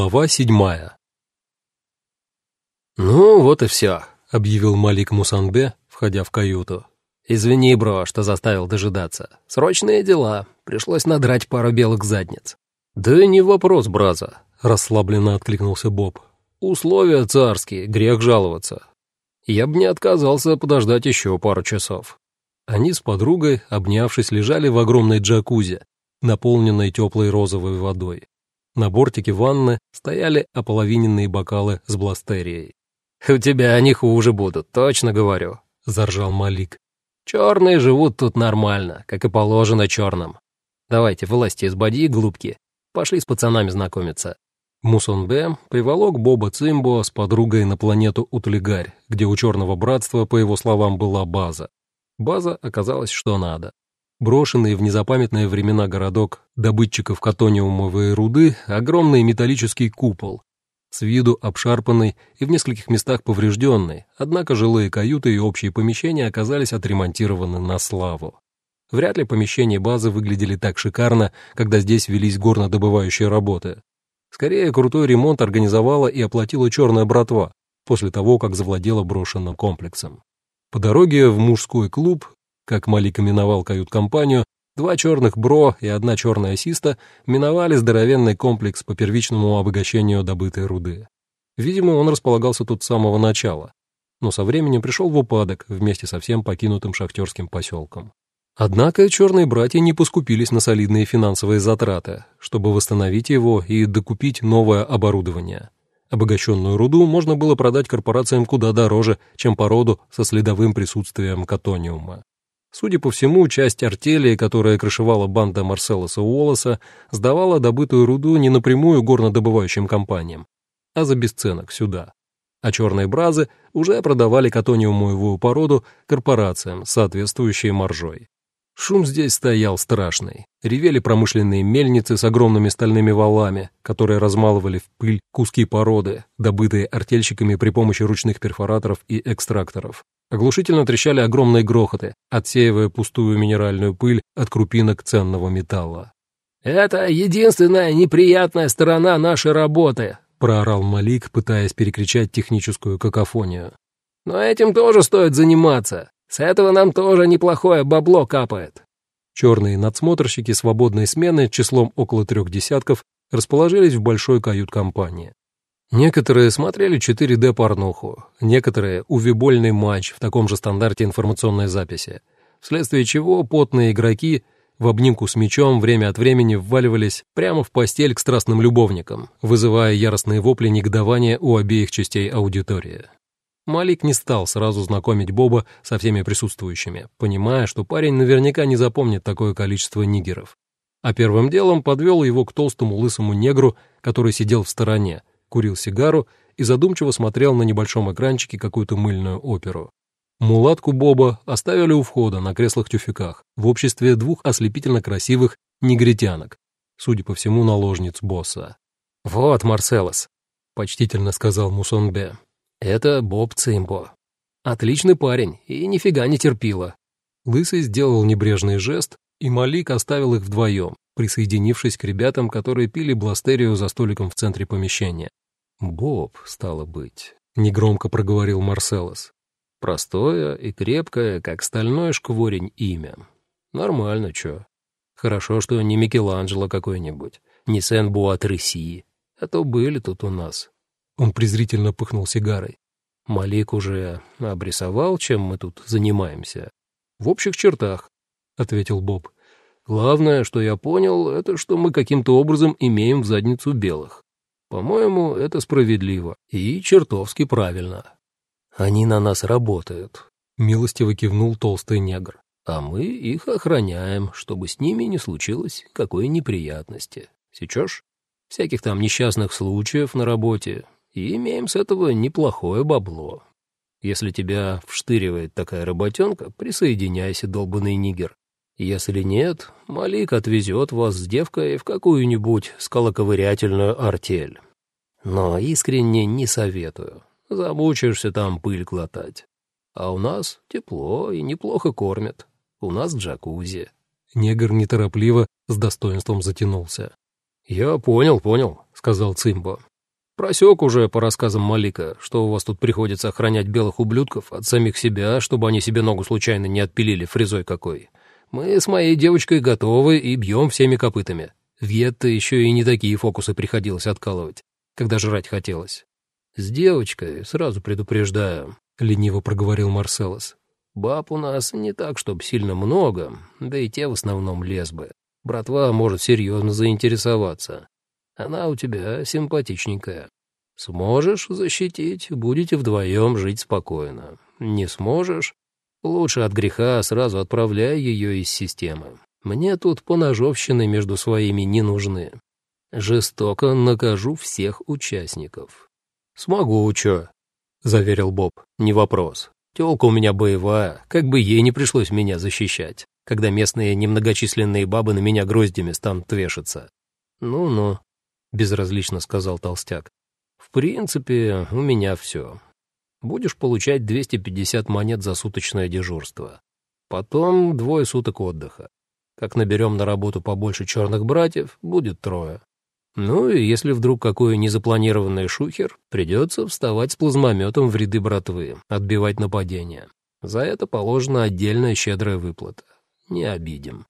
Глава седьмая «Ну, вот и все», — объявил Малик Мусанбе, входя в каюту. «Извини, бро, что заставил дожидаться. Срочные дела. Пришлось надрать пару белых задниц». «Да не вопрос, браза», — расслабленно откликнулся Боб. «Условия царские, грех жаловаться. Я бы не отказался подождать еще пару часов». Они с подругой, обнявшись, лежали в огромной джакузи, наполненной теплой розовой водой. На бортике ванны стояли ополовиненные бокалы с бластерией. «У тебя они хуже будут, точно говорю», — заржал Малик. «Черные живут тут нормально, как и положено черным. Давайте, вылазьте из боди, глупки. Пошли с пацанами знакомиться». Мусонбе приволок Боба Цимбо с подругой на планету Утлигарь, где у Черного Братства, по его словам, была база. База оказалась что надо. Брошенный в незапамятные времена городок добытчиков катониумовой руды, огромный металлический купол, с виду обшарпанный и в нескольких местах поврежденный, однако жилые каюты и общие помещения оказались отремонтированы на славу. Вряд ли помещения базы выглядели так шикарно, когда здесь велись горнодобывающие работы. Скорее, крутой ремонт организовала и оплатила черная братва после того, как завладела брошенным комплексом. По дороге в мужской клуб, как Малик именовал кают-компанию, Два черных бро и одна черная систа миновали здоровенный комплекс по первичному обогащению добытой руды. Видимо, он располагался тут с самого начала, но со временем пришел в упадок вместе со всем покинутым шахтерским поселком. Однако черные братья не поскупились на солидные финансовые затраты, чтобы восстановить его и докупить новое оборудование. Обогащенную руду можно было продать корпорациям куда дороже, чем породу со следовым присутствием катониума. Судя по всему, часть артели, которая крышевала банда Марселоса Уоллеса, сдавала добытую руду не напрямую горнодобывающим компаниям, а за бесценок сюда. А черные бразы уже продавали катониумовую породу корпорациям, соответствующей маржой. Шум здесь стоял страшный. Ревели промышленные мельницы с огромными стальными валами, которые размалывали в пыль куски породы, добытые артельщиками при помощи ручных перфораторов и экстракторов. Оглушительно трещали огромные грохоты, отсеивая пустую минеральную пыль от крупинок ценного металла. «Это единственная неприятная сторона нашей работы», — проорал Малик, пытаясь перекричать техническую какофонию. «Но этим тоже стоит заниматься. С этого нам тоже неплохое бабло капает». Черные надсмотрщики свободной смены числом около трех десятков расположились в большой кают-компании. Некоторые смотрели 4D-порнуху, некоторые — увибольный матч в таком же стандарте информационной записи, вследствие чего потные игроки в обнимку с мечом время от времени вваливались прямо в постель к страстным любовникам, вызывая яростные вопли негодования у обеих частей аудитории. Малик не стал сразу знакомить Боба со всеми присутствующими, понимая, что парень наверняка не запомнит такое количество нигеров. А первым делом подвел его к толстому лысому негру, который сидел в стороне, курил сигару и задумчиво смотрел на небольшом экранчике какую-то мыльную оперу. Мулатку Боба оставили у входа на креслах-тюфяках в обществе двух ослепительно красивых негритянок, судя по всему, наложниц босса. «Вот, Марселос», — почтительно сказал Мусонбе, — «это Боб Цимбо. Отличный парень и нифига не терпила». Лысый сделал небрежный жест, и Малик оставил их вдвоем, присоединившись к ребятам, которые пили бластерию за столиком в центре помещения. «Боб, стало быть», — негромко проговорил Марселос. «Простое и крепкое, как стальной шкворень имя. Нормально, чё. Хорошо, что не Микеланджело какой-нибудь, не Сен-Буатресси, а то были тут у нас». Он презрительно пыхнул сигарой. «Малик уже обрисовал, чем мы тут занимаемся?» «В общих чертах», — ответил Боб. Главное, что я понял, это что мы каким-то образом имеем в задницу белых. По-моему, это справедливо и чертовски правильно. Они на нас работают, — милостиво кивнул толстый негр. А мы их охраняем, чтобы с ними не случилось какой неприятности. Сечешь? Всяких там несчастных случаев на работе. И имеем с этого неплохое бабло. Если тебя вштыривает такая работенка, присоединяйся, долбанный нигер. Если нет, Малик отвезет вас с девкой в какую-нибудь скалоковырятельную артель. Но искренне не советую. Замучаешься там пыль глотать. А у нас тепло и неплохо кормят. У нас джакузи». Негр неторопливо с достоинством затянулся. «Я понял, понял», — сказал Цимбо. Просек уже по рассказам Малика, что у вас тут приходится охранять белых ублюдков от самих себя, чтобы они себе ногу случайно не отпилили фрезой какой. Мы с моей девочкой готовы и бьем всеми копытами. В Йетто еще и не такие фокусы приходилось откалывать, когда жрать хотелось. С девочкой, сразу предупреждаю, — лениво проговорил Марселос. Баб у нас не так, чтоб сильно много, да и те в основном лесбы. Братва может серьезно заинтересоваться. Она у тебя симпатичненькая. Сможешь защитить, будете вдвоем жить спокойно. Не сможешь? Лучше от греха сразу отправляй ее из системы. Мне тут поножовщины между своими не нужны. Жестоко накажу всех участников. «Смогу, чё?» — заверил Боб. «Не вопрос. Тёлка у меня боевая, как бы ей не пришлось меня защищать, когда местные немногочисленные бабы на меня гроздями станут вешаться». «Ну-ну», — безразлично сказал толстяк. «В принципе, у меня всё. Будешь получать 250 монет за суточное дежурство. Потом двое суток отдыха. Как наберем на работу побольше черных братьев, будет трое. Ну и если вдруг какой незапланированный шухер, придется вставать с плазмометом в ряды братвы, отбивать нападения. За это положена отдельная щедрая выплата. Не обидим.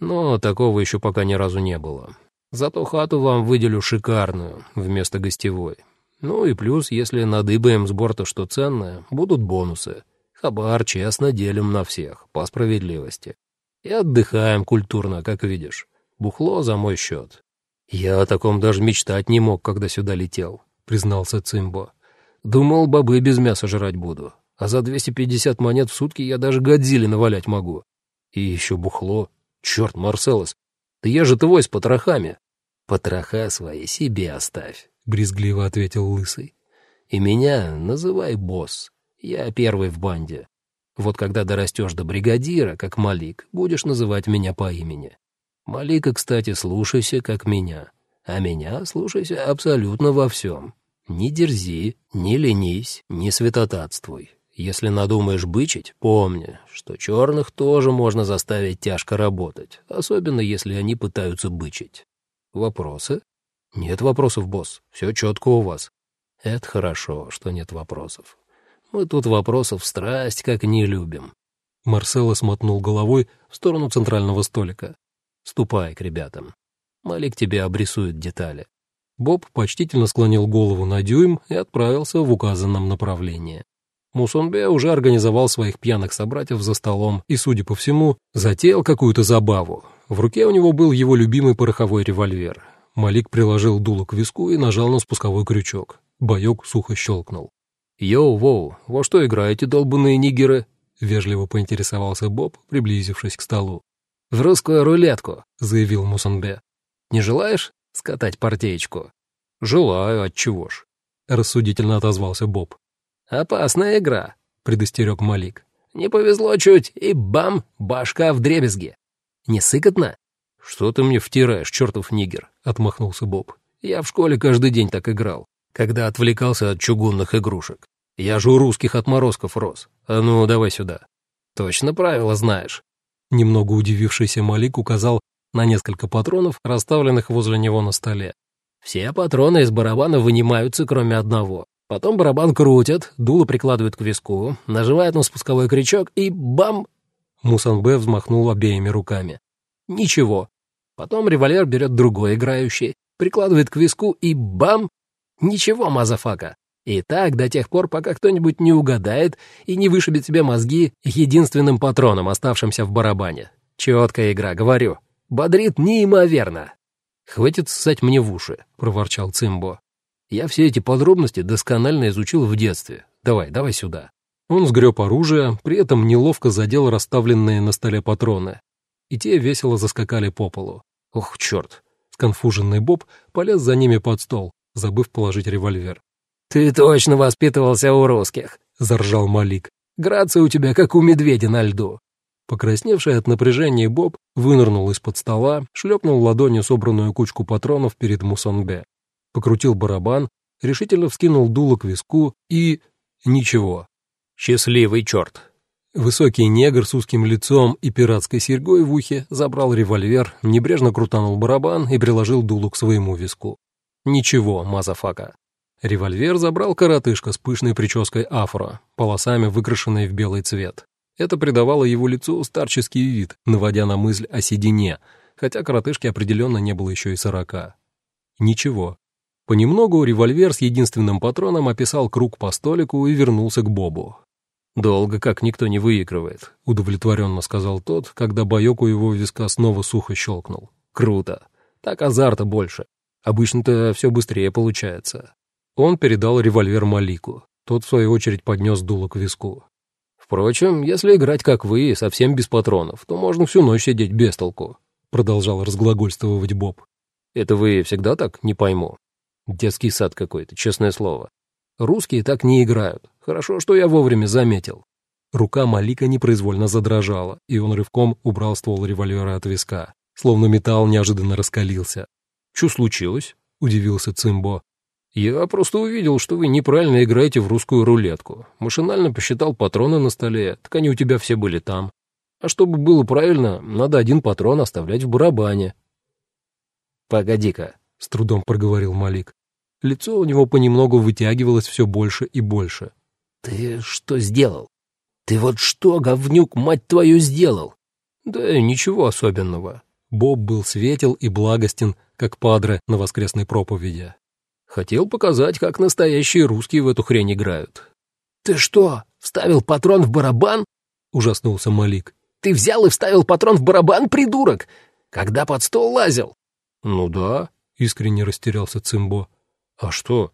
Но такого еще пока ни разу не было. Зато хату вам выделю шикарную вместо гостевой. Ну и плюс, если надыбаем с борта что ценное, будут бонусы. Хабар честно делим на всех, по справедливости. И отдыхаем культурно, как видишь. Бухло за мой счет. Я о таком даже мечтать не мог, когда сюда летел, признался Цимбо. Думал, бобы без мяса жрать буду. А за 250 монет в сутки я даже Годзилле навалять могу. И еще бухло. Черт, Марселос, да я же твой с потрохами. Потроха свои себе оставь, брезгливо ответил Лысый. И меня называй босс. Я первый в банде. Вот когда дорастешь до бригадира, как Малик, будешь называть меня по имени. Малика, кстати, слушайся, как меня. А меня слушайся абсолютно во всем. Не дерзи, не ленись, не святотатствуй. Если надумаешь бычить, помни, что черных тоже можно заставить тяжко работать, особенно если они пытаются бычить. Вопросы? Нет вопросов, босс. Все четко у вас. Это хорошо, что нет вопросов. Мы тут вопросов страсть как не любим». Марсело смотнул головой в сторону центрального столика. «Ступай к ребятам. Малик тебе обрисует детали». Боб почтительно склонил голову на дюйм и отправился в указанном направлении. Мусонбе уже организовал своих пьяных собратьев за столом и, судя по всему, затеял какую-то забаву. В руке у него был его любимый пороховой револьвер. Малик приложил дуло к виску и нажал на спусковой крючок. Боек сухо щелкнул. «Йоу-воу, во что играете, долбанные нигеры?» — вежливо поинтересовался Боб, приблизившись к столу. «В русскую рулетку», — заявил Мусанбе. «Не желаешь скатать партеечку?» «Желаю, отчего ж», — рассудительно отозвался Боб. «Опасная игра», — предостерег Малик. «Не повезло чуть, и бам, башка в дребезге. Не сыкотно?» «Что ты мне втираешь, чертов нигер?» — отмахнулся Боб. «Я в школе каждый день так играл когда отвлекался от чугунных игрушек. Я же у русских отморозков рос. А ну, давай сюда. Точно правила знаешь. Немного удивившийся Малик указал на несколько патронов, расставленных возле него на столе. Все патроны из барабана вынимаются, кроме одного. Потом барабан крутят, дуло прикладывают к виску, нажимают на спусковой крючок и бам! Мусанбе взмахнул обеими руками. Ничего. Потом револьвер берет другой играющий, прикладывает к виску и бам! Ничего, мазафака. И так до тех пор, пока кто-нибудь не угадает и не вышибет себе мозги единственным патроном, оставшимся в барабане. Четкая игра, говорю. Бодрит неимоверно. «Хватит ссать мне в уши», — проворчал Цимбо. «Я все эти подробности досконально изучил в детстве. Давай, давай сюда». Он сгреб оружие, при этом неловко задел расставленные на столе патроны. И те весело заскакали по полу. «Ох, черт!» Сконфуженный Боб полез за ними под стол, забыв положить револьвер. «Ты точно воспитывался у русских», — заржал Малик. «Грация у тебя, как у медведя на льду». Покрасневший от напряжения Боб вынырнул из-под стола, шлепнул ладонью собранную кучку патронов перед Мусонбе, покрутил барабан, решительно вскинул дуло к виску и... ничего. «Счастливый черт!» Высокий негр с узким лицом и пиратской серьгой в ухе забрал револьвер, небрежно крутанул барабан и приложил дуло к своему виску. Ничего, мазафака. Револьвер забрал коротышка с пышной прической афро, полосами выкрашенной в белый цвет. Это придавало его лицу старческий вид, наводя на мысль о седине, хотя коротышке определенно не было еще и сорока. Ничего. Понемногу револьвер с единственным патроном описал круг по столику и вернулся к Бобу. «Долго как никто не выигрывает», — удовлетворенно сказал тот, когда боек у его виска снова сухо щелкнул. «Круто. Так азарта больше. Обычно-то все быстрее получается». Он передал револьвер Малику. Тот, в свою очередь, поднес дуло к виску. «Впрочем, если играть как вы, совсем без патронов, то можно всю ночь сидеть без толку», — продолжал разглагольствовать Боб. «Это вы всегда так? Не пойму. Детский сад какой-то, честное слово. Русские так не играют. Хорошо, что я вовремя заметил». Рука Малика непроизвольно задрожала, и он рывком убрал ствол револьвера от виска. Словно металл неожиданно раскалился. «Что случилось?» — удивился Цимбо. «Я просто увидел, что вы неправильно играете в русскую рулетку. Машинально посчитал патроны на столе, так они у тебя все были там. А чтобы было правильно, надо один патрон оставлять в барабане». «Погоди-ка», — с трудом проговорил Малик. Лицо у него понемногу вытягивалось все больше и больше. «Ты что сделал? Ты вот что, говнюк, мать твою, сделал?» «Да ничего особенного». Боб был светел и благостен, как падре на воскресной проповеди. Хотел показать, как настоящие русские в эту хрень играют. «Ты что, вставил патрон в барабан?» — ужаснулся Малик. «Ты взял и вставил патрон в барабан, придурок? Когда под стол лазил?» «Ну да», — искренне растерялся Цимбо. «А что?»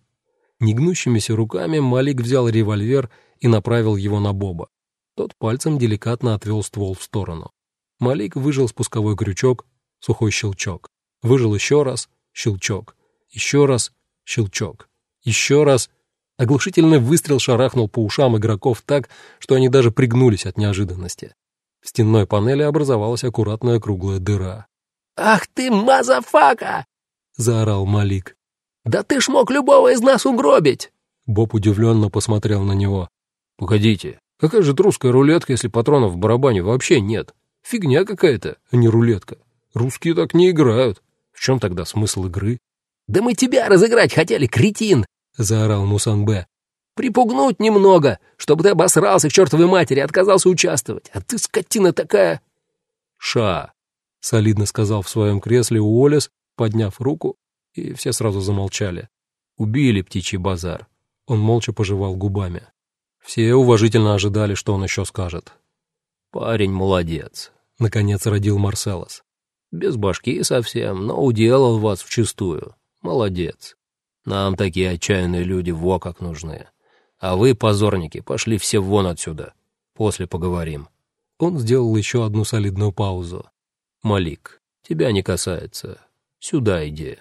Негнущимися руками Малик взял револьвер и направил его на Боба. Тот пальцем деликатно отвел ствол в сторону. Малик выжил спусковой крючок, сухой щелчок. Выжил еще раз, щелчок. Еще раз, Щелчок. Еще раз. Оглушительный выстрел шарахнул по ушам игроков так, что они даже пригнулись от неожиданности. В стенной панели образовалась аккуратная круглая дыра. «Ах ты, мазафака!» — заорал Малик. «Да ты ж мог любого из нас угробить!» Боб удивленно посмотрел на него. «Погодите, какая же русская рулетка, если патронов в барабане вообще нет? Фигня какая-то, а не рулетка. Русские так не играют. В чем тогда смысл игры?» «Да мы тебя разыграть хотели, кретин!» — заорал Мусанбе. «Припугнуть немного, чтобы ты обосрался к чертовой матери и отказался участвовать. А ты скотина такая...» «Ша!» — солидно сказал в своем кресле Уоллес, подняв руку, и все сразу замолчали. Убили птичий базар. Он молча пожевал губами. Все уважительно ожидали, что он еще скажет. «Парень молодец», — наконец родил Марселос. «Без башки совсем, но уделал вас вчистую. Молодец. Нам такие отчаянные люди во как нужны. А вы, позорники, пошли все вон отсюда. После поговорим». Он сделал еще одну солидную паузу. «Малик, тебя не касается. Сюда иди».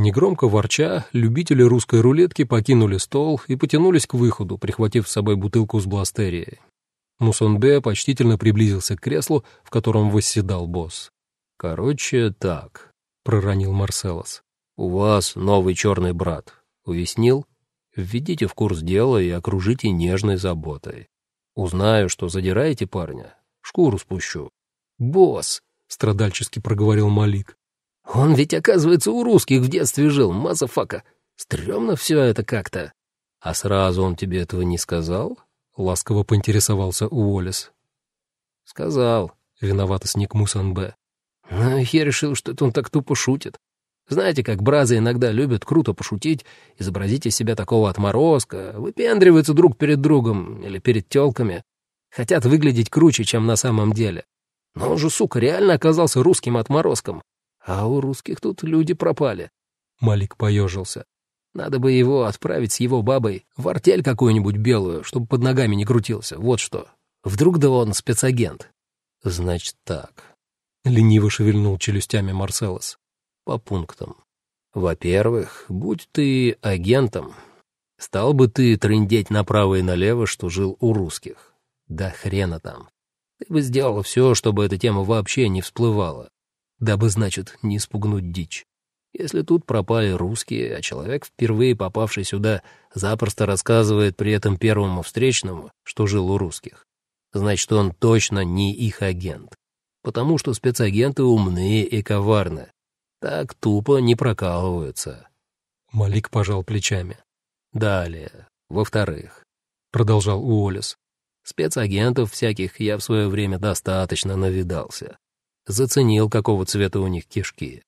Негромко ворча, любители русской рулетки покинули стол и потянулись к выходу, прихватив с собой бутылку с бластерией. Мусонбе почтительно приблизился к креслу, в котором восседал босс. «Короче, так», — проронил Марселос. «У вас новый черный брат. Уяснил? Введите в курс дела и окружите нежной заботой. Узнаю, что задираете парня, шкуру спущу». «Босс!» — страдальчески проговорил Малик. «Он ведь, оказывается, у русских в детстве жил, мазафака. Стремно все это как-то». «А сразу он тебе этого не сказал?» — ласково поинтересовался Уоллес. «Сказал», — виновато сник Мусанбе. «Но я решил, что это он так тупо шутит. Знаете, как бразы иногда любят круто пошутить, изобразить из себя такого отморозка, выпендриваются друг перед другом или перед тёлками. Хотят выглядеть круче, чем на самом деле. Но он же, сука, реально оказался русским отморозком. А у русских тут люди пропали. Малик поежился. Надо бы его отправить с его бабой в артель какую-нибудь белую, чтобы под ногами не крутился. Вот что. Вдруг да он спецагент. Значит так. Лениво шевельнул челюстями Марселос по пунктам. Во-первых, будь ты агентом, стал бы ты трындеть направо и налево, что жил у русских. Да хрена там. Ты бы сделал все, чтобы эта тема вообще не всплывала, дабы, значит, не спугнуть дичь. Если тут пропали русские, а человек, впервые попавший сюда, запросто рассказывает при этом первому встречному, что жил у русских, значит, он точно не их агент. Потому что спецагенты умные и коварны, так тупо не прокалываются. Малик пожал плечами. Далее, во-вторых, продолжал Уоллес, спецагентов всяких я в свое время достаточно навидался. Заценил, какого цвета у них кишки.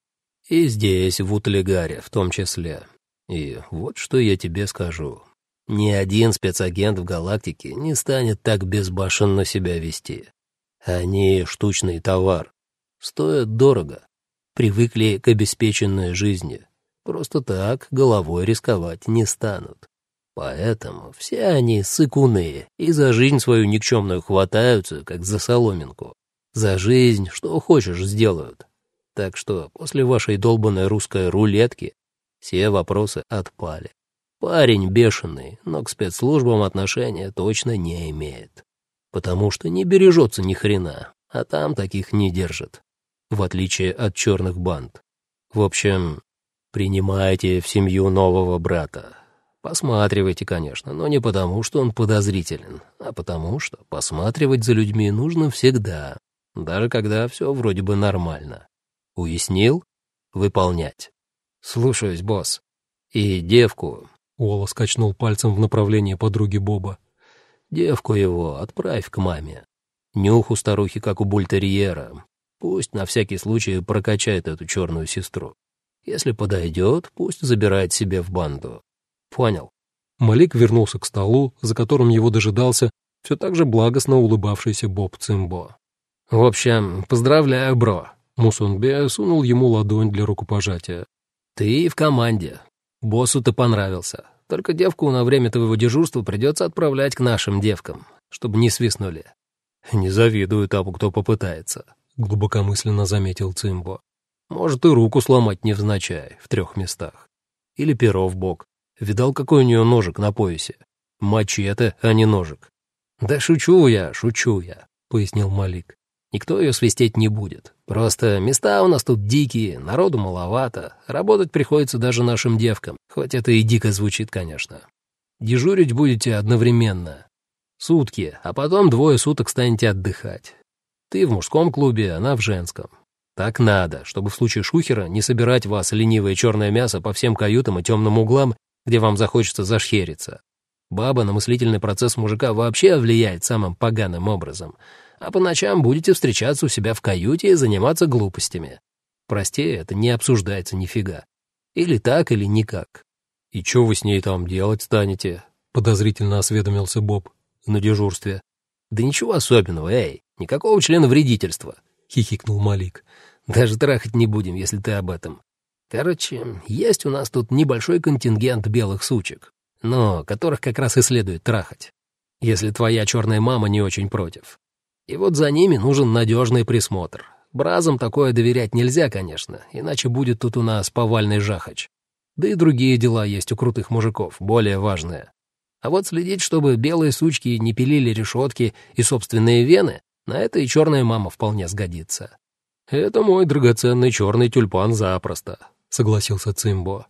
И здесь, в Утлегаре, в том числе. И вот что я тебе скажу. Ни один спецагент в галактике не станет так безбашенно себя вести. Они штучный товар. Стоят дорого. Привыкли к обеспеченной жизни. Просто так головой рисковать не станут. Поэтому все они сыкуны и за жизнь свою никчемную хватаются, как за соломинку. За жизнь что хочешь сделают. Так что после вашей долбанной русской рулетки все вопросы отпали. Парень бешеный, но к спецслужбам отношения точно не имеет. Потому что не бережется ни хрена, а там таких не держат. В отличие от черных банд. В общем, принимайте в семью нового брата. Посматривайте, конечно, но не потому, что он подозрителен, а потому, что посматривать за людьми нужно всегда, даже когда все вроде бы нормально. Уяснил? Выполнять. Слушаюсь, босс. И девку, Уолла скачнул пальцем в направлении подруги Боба. «Девку его отправь к маме. Нюх у старухи, как у бультерьера. Пусть на всякий случай прокачает эту черную сестру. Если подойдет, пусть забирает себе в банду. Понял?» Малик вернулся к столу, за которым его дожидался все так же благостно улыбавшийся Боб Цимбо. «В общем, поздравляю, бро!» Мусунбе сунул ему ладонь для рукопожатия. «Ты в команде. Боссу ты понравился. Только девку на время твоего дежурства придется отправлять к нашим девкам, чтобы не свистнули. Не завидую тому, кто попытается, глубокомысленно заметил Цимбо. Может и руку сломать невзначай в трех местах. Или перо в бок. Видал, какой у нее ножик на поясе? Мачете, а не ножик. Да шучу я, шучу я, пояснил Малик. Никто ее свистеть не будет. Просто места у нас тут дикие, народу маловато. Работать приходится даже нашим девкам, хоть это и дико звучит, конечно. Дежурить будете одновременно. Сутки, а потом двое суток станете отдыхать. Ты в мужском клубе, она в женском. Так надо, чтобы в случае шухера не собирать вас ленивое черное мясо по всем каютам и темным углам, где вам захочется зашхериться. Баба на мыслительный процесс мужика вообще влияет самым поганым образом — а по ночам будете встречаться у себя в каюте и заниматься глупостями. Прости, это не обсуждается нифига. Или так, или никак. «И что вы с ней там делать станете?» — подозрительно осведомился Боб на дежурстве. «Да ничего особенного, эй, никакого члена вредительства», — хихикнул Малик. «Даже трахать не будем, если ты об этом. Короче, есть у нас тут небольшой контингент белых сучек, но которых как раз и следует трахать, если твоя черная мама не очень против. И вот за ними нужен надежный присмотр. Бразам такое доверять нельзя, конечно, иначе будет тут у нас повальный жахач. Да и другие дела есть у крутых мужиков, более важные. А вот следить, чтобы белые сучки не пилили решетки и собственные вены, на это и черная мама вполне сгодится. «Это мой драгоценный черный тюльпан запросто», — согласился Цимбо.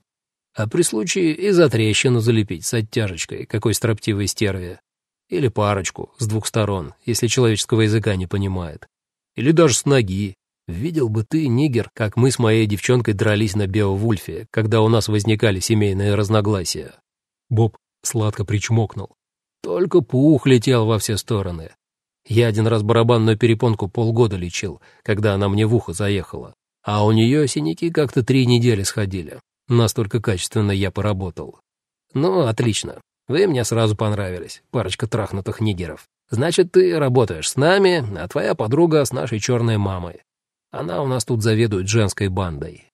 «А при случае и за трещину залепить с оттяжечкой, какой строптивой стерве. Или парочку, с двух сторон, если человеческого языка не понимает. Или даже с ноги. Видел бы ты, нигер, как мы с моей девчонкой дрались на Беовульфе, когда у нас возникали семейные разногласия. Боб сладко причмокнул. Только пух летел во все стороны. Я один раз барабанную перепонку полгода лечил, когда она мне в ухо заехала. А у нее синяки как-то три недели сходили. Настолько качественно я поработал. Ну, отлично. Вы мне сразу понравились, парочка трахнутых нигеров. Значит, ты работаешь с нами, а твоя подруга с нашей черной мамой. Она у нас тут заведует женской бандой.